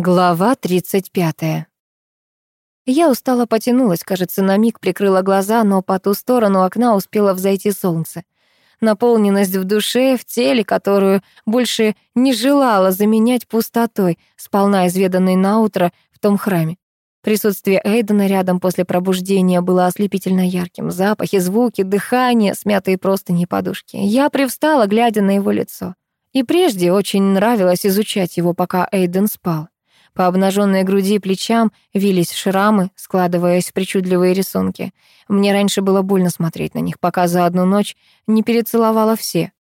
Глава 35. Я устало потянулась, кажется, на миг прикрыла глаза, но по ту сторону окна успело взойти солнце. Наполненность в душе, в теле, которую больше не желала заменять пустотой, сполна изведанной наутро в том храме. Присутствие Эйдена рядом после пробуждения было ослепительно ярким. Запахи, звуки, дыхание, смятые простыни и подушки. Я привстала, глядя на его лицо. И прежде очень нравилось изучать его, пока Эйден спал. По обнаженной груди и плечам вились шрамы, складываясь в причудливые рисунки. Мне раньше было больно смотреть на них, пока за одну ночь не перецеловала все.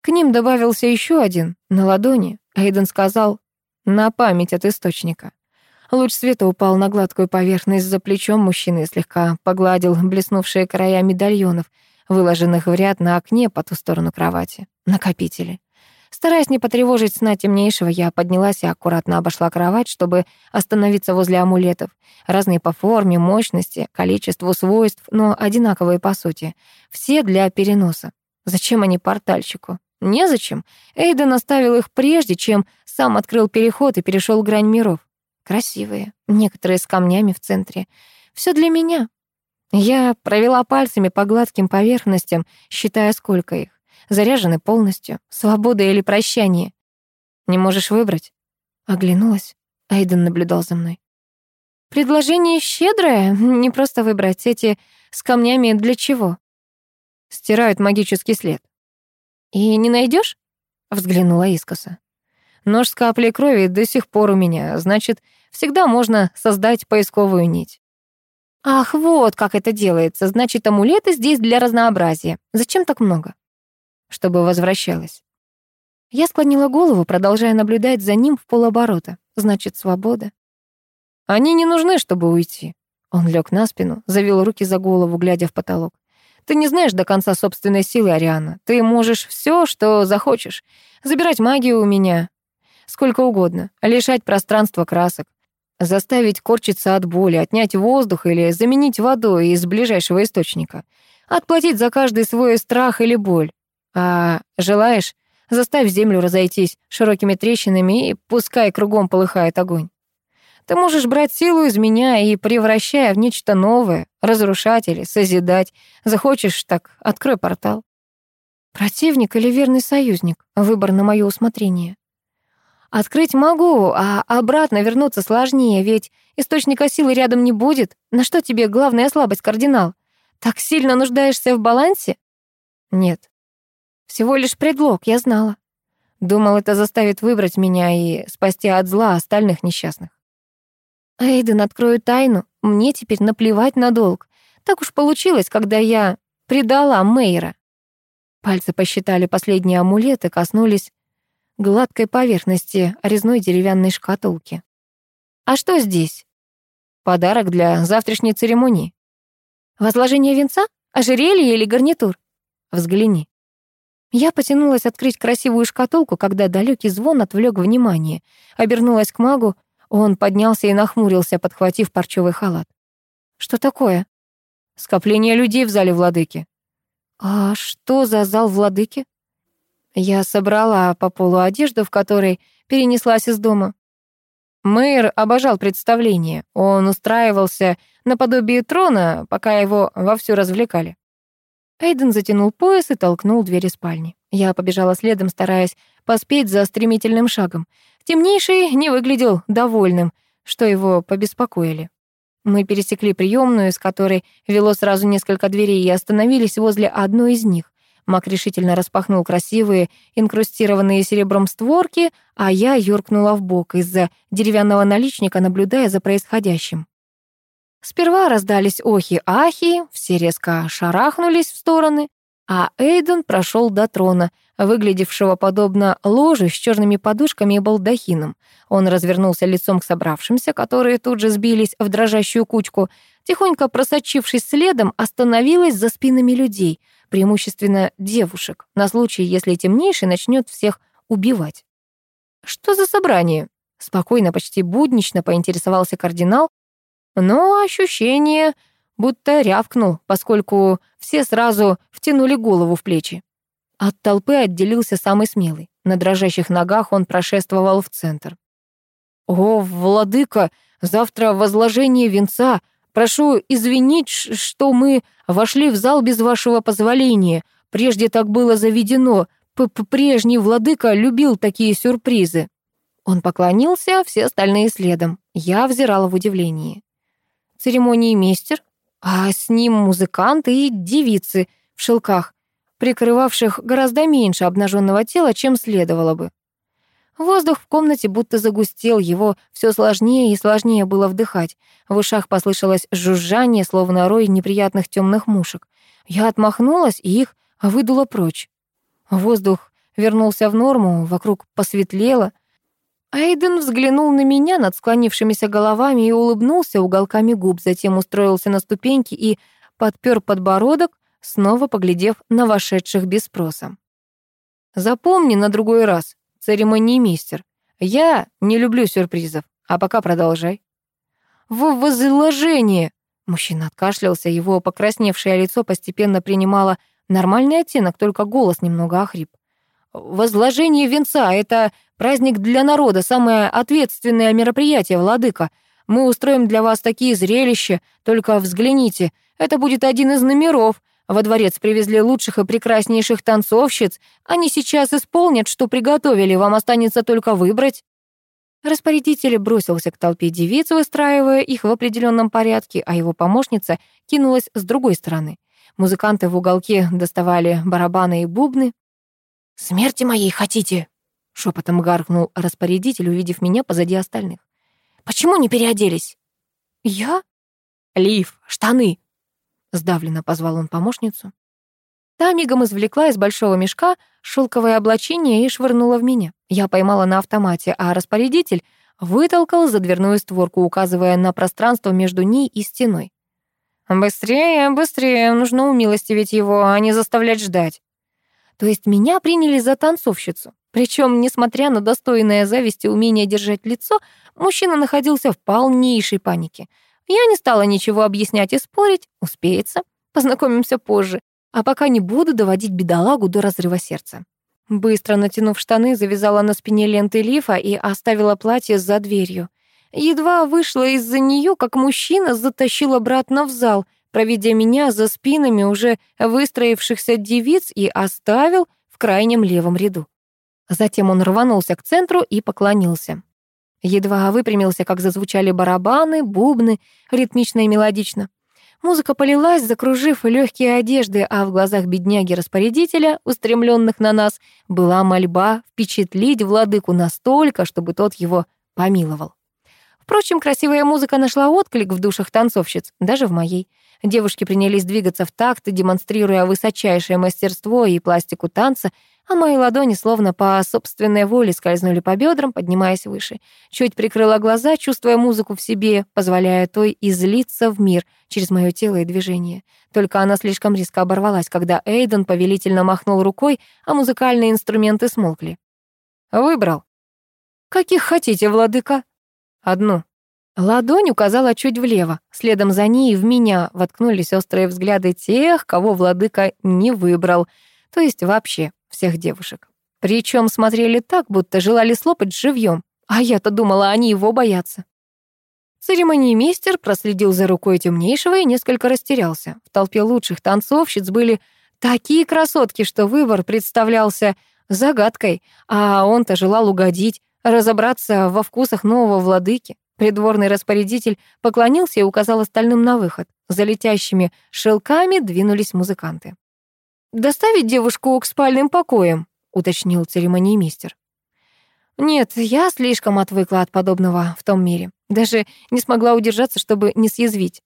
К ним добавился еще один, на ладони. Эйден сказал «на память от источника». Луч света упал на гладкую поверхность за плечом мужчины и слегка погладил блеснувшие края медальонов, выложенных в ряд на окне по ту сторону кровати. Накопители. Стараясь не потревожить сна темнейшего, я поднялась и аккуратно обошла кровать, чтобы остановиться возле амулетов. Разные по форме, мощности, количеству свойств, но одинаковые по сути. Все для переноса. Зачем они портальщику? Незачем. Эйден оставил их прежде, чем сам открыл переход и перешел грань миров. Красивые, некоторые с камнями в центре. Все для меня. Я провела пальцами по гладким поверхностям, считая, сколько их заряжены полностью. Свобода или прощание. Не можешь выбрать? Оглянулась. Айден наблюдал за мной. Предложение щедрое, не просто выбрать эти с камнями для чего? Стирают магический след. И не найдешь? Взглянула искоса. Нож с каплей крови до сих пор у меня, значит, всегда можно создать поисковую нить. Ах, вот как это делается. Значит, амулеты здесь для разнообразия. Зачем так много? Чтобы возвращалась. Я склонила голову, продолжая наблюдать за ним в полоборота. Значит, свобода. Они не нужны, чтобы уйти. Он лег на спину, завел руки за голову, глядя в потолок. Ты не знаешь до конца собственной силы, Ариана. Ты можешь все, что захочешь. Забирать магию у меня. Сколько угодно. Лишать пространства красок. Заставить корчиться от боли, отнять воздух или заменить водой из ближайшего источника. Отплатить за каждый свой страх или боль. А желаешь, заставь землю разойтись широкими трещинами и пускай кругом полыхает огонь. Ты можешь брать силу из меня и, превращая в нечто новое, разрушать или созидать. Захочешь, так открой портал. Противник или верный союзник? Выбор на мое усмотрение. Открыть могу, а обратно вернуться сложнее, ведь источника силы рядом не будет. На что тебе главная слабость, кардинал? Так сильно нуждаешься в балансе? Нет, всего лишь предлог, я знала. Думал, это заставит выбрать меня и спасти от зла остальных несчастных. Эйден, открою тайну, мне теперь наплевать на долг. Так уж получилось, когда я предала Мейра. Пальцы посчитали последние амулеты, коснулись гладкой поверхности резной деревянной шкатулки. А что здесь? Подарок для завтрашней церемонии. Возложение венца? Ожерелье или гарнитур? Взгляни. Я потянулась открыть красивую шкатулку, когда далекий звон отвлек внимание. Обернулась к магу, он поднялся и нахмурился, подхватив парчевый халат. «Что такое?» «Скопление людей в зале владыки». «А что за зал владыки?» Я собрала по полу одежду, в которой перенеслась из дома. Мэр обожал представление. Он устраивался наподобие трона, пока его вовсю развлекали. Эйден затянул пояс и толкнул двери спальни. Я побежала следом, стараясь поспеть за стремительным шагом. Темнейший не выглядел довольным, что его побеспокоили. Мы пересекли приемную, с которой вело сразу несколько дверей, и остановились возле одной из них. Мак решительно распахнул красивые, инкрустированные серебром створки, а я юркнула в бок из-за деревянного наличника, наблюдая за происходящим. Сперва раздались охи-ахи, все резко шарахнулись в стороны, а Эйден прошел до трона, выглядевшего подобно ложе с черными подушками и балдахином. Он развернулся лицом к собравшимся, которые тут же сбились в дрожащую кучку, тихонько просочившись следом, остановилась за спинами людей, преимущественно девушек, на случай, если темнейший начнет всех убивать. «Что за собрание?» Спокойно, почти буднично поинтересовался кардинал, но ощущение будто рявкнул, поскольку все сразу втянули голову в плечи. От толпы отделился самый смелый. На дрожащих ногах он прошествовал в центр. «О, владыка, завтра возложение венца. Прошу извинить, что мы вошли в зал без вашего позволения. Прежде так было заведено. П -п Прежний владыка любил такие сюрпризы». Он поклонился, все остальные следом. Я взирала в удивлении. Церемонии мистер, а с ним музыканты и девицы в шелках, прикрывавших гораздо меньше обнаженного тела, чем следовало бы. Воздух в комнате будто загустел, его все сложнее и сложнее было вдыхать. В ушах послышалось жужжание, словно рой неприятных темных мушек. Я отмахнулась и их выдула прочь. Воздух вернулся в норму, вокруг посветлело. Айден взглянул на меня над склонившимися головами и улыбнулся уголками губ, затем устроился на ступеньке и подпер подбородок, снова поглядев на вошедших без спроса. «Запомни на другой раз, церемониймейстер. Я не люблю сюрпризов. А пока продолжай. В возложение. Мужчина откашлялся, его покрасневшее лицо постепенно принимало нормальный оттенок, только голос немного охрип. Возложение венца — это праздник для народа, самое ответственное мероприятие, владыка. Мы устроим для вас такие зрелища, только взгляните. Это будет один из номеров, во дворец привезли лучших и прекраснейших танцовщиц. Они сейчас исполнят, что приготовили, вам останется только выбрать». Распорядитель бросился к толпе девиц, выстраивая их в определенном порядке, а его помощница кинулась с другой стороны. Музыканты в уголке доставали барабаны и бубны. «Смерти моей хотите?» — шепотом гаркнул распорядитель, увидев меня позади остальных. «Почему не переоделись?» «Я?» «Лив, штаны!» Сдавленно позвал он помощницу. Та мигом извлекла из большого мешка шелковое облачение и швырнула в меня. Я поймала на автомате, а распорядитель вытолкал за дверную створку, указывая на пространство между ней и стеной. «Быстрее, быстрее, нужно умилостивить его, а не заставлять ждать». То есть меня приняли за танцовщицу. Причем, несмотря на достойное зависти умение держать лицо, мужчина находился в полнейшей панике — я не стала ничего объяснять и спорить, успеется, познакомимся позже, а пока не буду доводить бедолагу до разрыва сердца. Быстро натянув штаны, завязала на спине ленты лифа и оставила платье за дверью. Едва вышла из-за нее, как мужчина затащил обратно в зал, проведя меня за спинами уже выстроившихся девиц и оставил в крайнем левом ряду. Затем он рванулся к центру и поклонился. Едва выпрямился, как зазвучали барабаны, бубны, ритмично и мелодично. Музыка полилась, закружив легкие одежды, а в глазах бедняги-распорядителя, устремленных на нас, была мольба впечатлить владыку настолько, чтобы тот его помиловал. Впрочем, красивая музыка нашла отклик в душах танцовщиц, даже в моей. Девушки принялись двигаться в такт, демонстрируя высочайшее мастерство и пластику танца, а мои ладони словно по собственной воле скользнули по бедрам, поднимаясь выше. Чуть прикрыла глаза, чувствуя музыку в себе, позволяя той излиться в мир через мое тело и движение. Только она слишком резко оборвалась, когда Эйден повелительно махнул рукой, а музыкальные инструменты смолкли. «Выбрал». «Каких хотите, владыка?» «Одну». Ладонь указала чуть влево. Следом за ней в меня воткнулись острые взгляды тех, кого владыка не выбрал, то есть вообще всех девушек. Причем смотрели так, будто желали слопать живьем, а я-то думала, они его боятся. Церемониймейстер проследил за рукой темнейшего и несколько растерялся. В толпе лучших танцовщиц были такие красотки, что выбор представлялся загадкой, а он-то желал угодить, разобраться во вкусах нового владыки. Придворный распорядитель поклонился и указал остальным на выход. За летящими шелками двинулись музыканты. «Доставить девушку к спальным покоям», — уточнил церемониймейстер. Нет, я слишком отвыкла от подобного в том мире. Даже не смогла удержаться, чтобы не съязвить.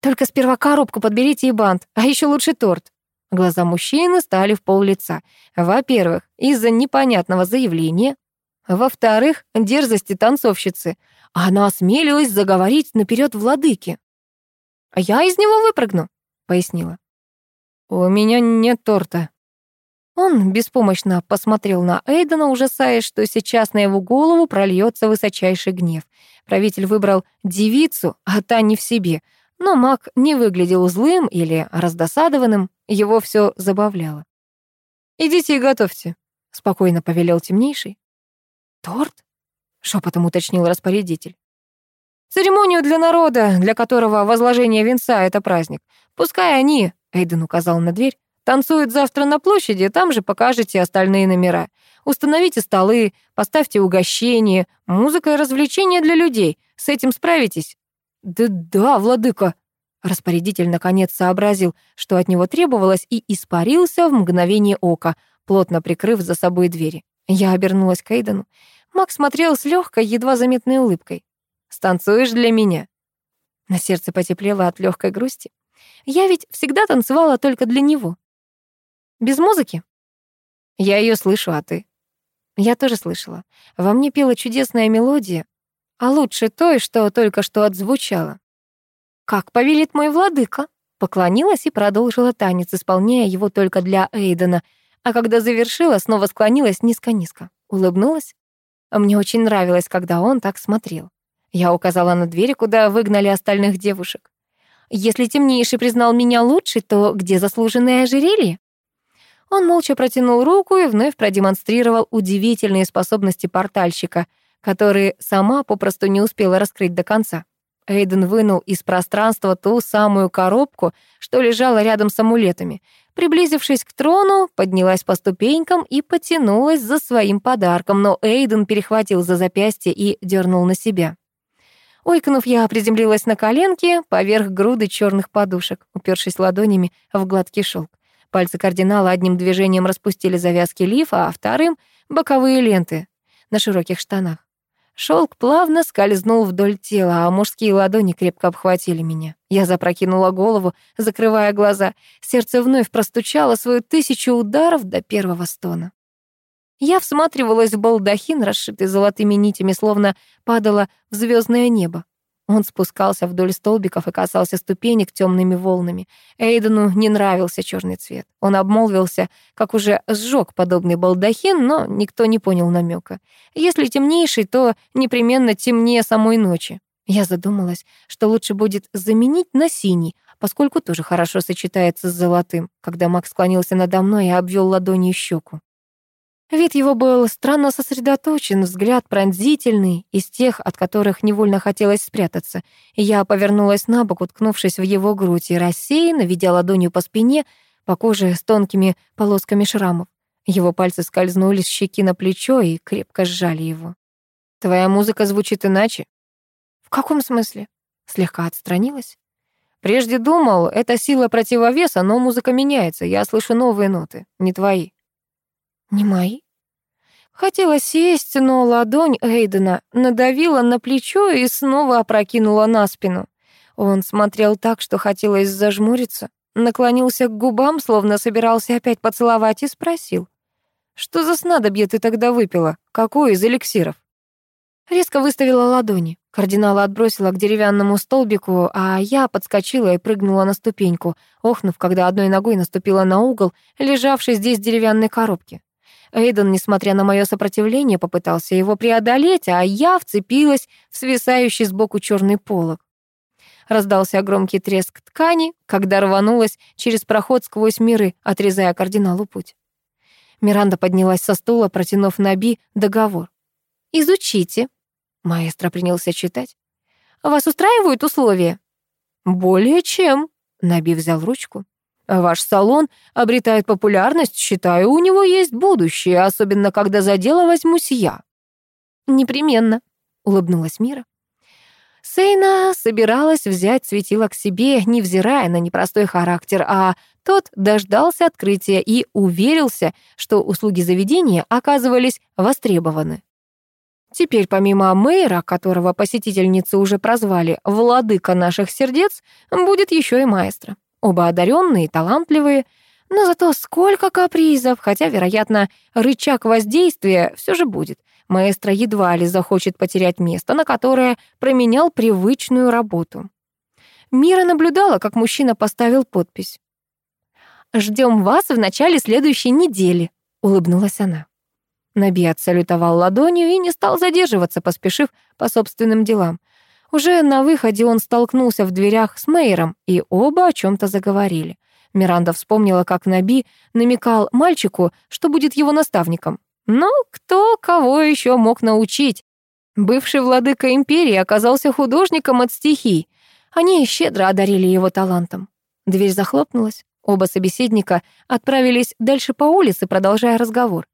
Только сперва коробку подберите и бант, а еще лучше торт. Глаза мужчины стали в пол лица. Во-первых, из-за непонятного заявления. Во-вторых, дерзости танцовщицы. Она осмелилась заговорить наперед владыки. «Я из него выпрыгну», — пояснила. «У меня нет торта». Он беспомощно посмотрел на Эйдена, ужасаясь, что сейчас на его голову прольется высочайший гнев. Правитель выбрал девицу, а та не в себе. Но маг не выглядел злым или раздосадованным, его все забавляло. «Идите и готовьте», — спокойно повелел темнейший. «Торт? шепотом уточнил распорядитель. Церемонию для народа, для которого возложение венца — это праздник. Пускай они, Эйден указал на дверь, танцуют завтра на площади, там же покажете остальные номера. Установите столы, поставьте угощение, музыка и развлечения для людей. С этим справитесь? Да-да, владыка. Распорядитель наконец сообразил, что от него требовалось, и испарился в мгновение ока, плотно прикрыв за собой двери. Я обернулась к Эйдену. Макс смотрел с легкой, едва заметной улыбкой. «Станцуешь для меня?» На сердце потеплело от легкой грусти. Я ведь всегда танцевала только для него. Без музыки? Я ее слышу, а ты? Я тоже слышала. Во мне пела чудесная мелодия, а лучше той, что только что отзвучала. «Как повелит мой владыка?» Поклонилась и продолжила танец, исполняя его только для Эйдена, а когда завершила, снова склонилась низко-низко, улыбнулась. Мне очень нравилось, когда он так смотрел. Я указала на двери, куда выгнали остальных девушек. Если темнейший признал меня лучше, то где заслуженное ожерелье? Он молча протянул руку и вновь продемонстрировал удивительные способности портальщика, которые сама попросту не успела раскрыть до конца. Эйден вынул из пространства ту самую коробку, что лежала рядом с амулетами. Приблизившись к трону, поднялась по ступенькам и потянулась за своим подарком, но Эйден перехватил за запястье и дернул на себя. Ойкнув, я приземлилась на коленки поверх груды черных подушек, упершись ладонями в гладкий шелк. Пальцы кардинала одним движением распустили завязки лифа, а вторым — боковые ленты на широких штанах. Шелк плавно скользнул вдоль тела, а мужские ладони крепко обхватили меня. Я запрокинула голову, закрывая глаза. Сердце вновь простучало свою тысячу ударов до первого стона. Я всматривалась в балдахин, расшитый золотыми нитями, словно падала в звездное небо. Он спускался вдоль столбиков и касался ступенек темными волнами. Эйдену не нравился черный цвет. Он обмолвился, как уже сжег подобный балдахин, но никто не понял намека. Если темнейший, то непременно темнее самой ночи. Я задумалась, что лучше будет заменить на синий, поскольку тоже хорошо сочетается с золотым, когда Макс склонился надо мной и обвел ладонью щеку. Вид его был странно сосредоточен, взгляд пронзительный, из тех, от которых невольно хотелось спрятаться. Я повернулась на бок, уткнувшись в его грудь, и рассеянно, ведя ладонью по спине, по коже с тонкими полосками шрамов. Его пальцы скользнули с щеки на плечо и крепко сжали его. «Твоя музыка звучит иначе». «В каком смысле?» Слегка отстранилась. «Прежде думал, это сила противовеса, но музыка меняется, я слышу новые ноты, не твои». Не мои? Хотела сесть, но ладонь Эйдена надавила на плечо и снова опрокинула на спину. Он смотрел так, что хотелось зажмуриться, наклонился к губам, словно собирался опять поцеловать, и спросил. «Что за снадобье ты тогда выпила? Какой из эликсиров?» Резко выставила ладони. Кардинала отбросила к деревянному столбику, а я подскочила и прыгнула на ступеньку, охнув, когда одной ногой наступила на угол, лежавший здесь деревянной коробки. Эйден, несмотря на мое сопротивление, попытался его преодолеть, а я вцепилась в свисающий сбоку черный полог. Раздался громкий треск ткани, когда рванулась через проход сквозь миры, отрезая кардиналу путь. Миранда поднялась со стула, протянув Наби договор. «Изучите», — маэстро принялся читать. «Вас устраивают условия?» «Более чем», — Наби взял ручку. Ваш салон обретает популярность, считаю, у него есть будущее, особенно когда за дело возьмусь я». «Непременно», — улыбнулась Мира. Сейна собиралась взять светило к себе, невзирая на непростой характер, а тот дождался открытия и уверился, что услуги заведения оказывались востребованы. Теперь помимо мэра, которого посетительницы уже прозвали «владыка наших сердец», будет еще и маэстро. Оба одаренные, талантливые, но зато сколько капризов, хотя, вероятно, рычаг воздействия все же будет. Маэстро едва ли захочет потерять место, на которое променял привычную работу. Мира наблюдала, как мужчина поставил подпись. «Ждем вас в начале следующей недели», — улыбнулась она. Наби отсалютовал ладонью и не стал задерживаться, поспешив по собственным делам. Уже на выходе он столкнулся в дверях с Мейером, и оба о чем то заговорили. Миранда вспомнила, как Наби намекал мальчику, что будет его наставником. Но кто кого еще мог научить? Бывший владыка империи оказался художником от стихий. Они щедро одарили его талантом. Дверь захлопнулась. Оба собеседника отправились дальше по улице, продолжая разговор.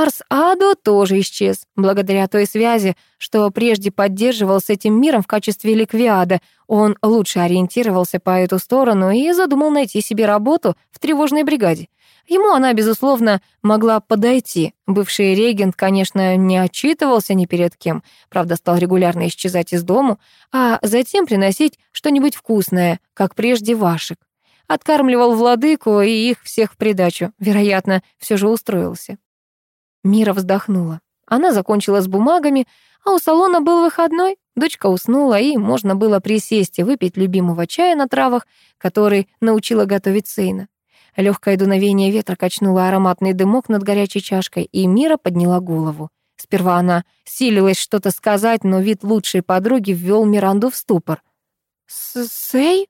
Арс Адо тоже исчез, благодаря той связи, что прежде поддерживал с этим миром в качестве ликвиада. Он лучше ориентировался по эту сторону и задумал найти себе работу в тревожной бригаде. Ему она, безусловно, могла подойти. Бывший регент, конечно, не отчитывался ни перед кем, правда, стал регулярно исчезать из дому, а затем приносить что-нибудь вкусное, как прежде Вашек. Откармливал владыку и их всех в придачу. Вероятно, все же устроился. Мира вздохнула. Она закончила с бумагами, а у салона был выходной. Дочка уснула, и можно было присесть и выпить любимого чая на травах, который научила готовить Сейна. Легкое дуновение ветра качнуло ароматный дымок над горячей чашкой, и Мира подняла голову. Сперва она силилась что-то сказать, но вид лучшей подруги ввел Миранду в ступор. «Сэй?»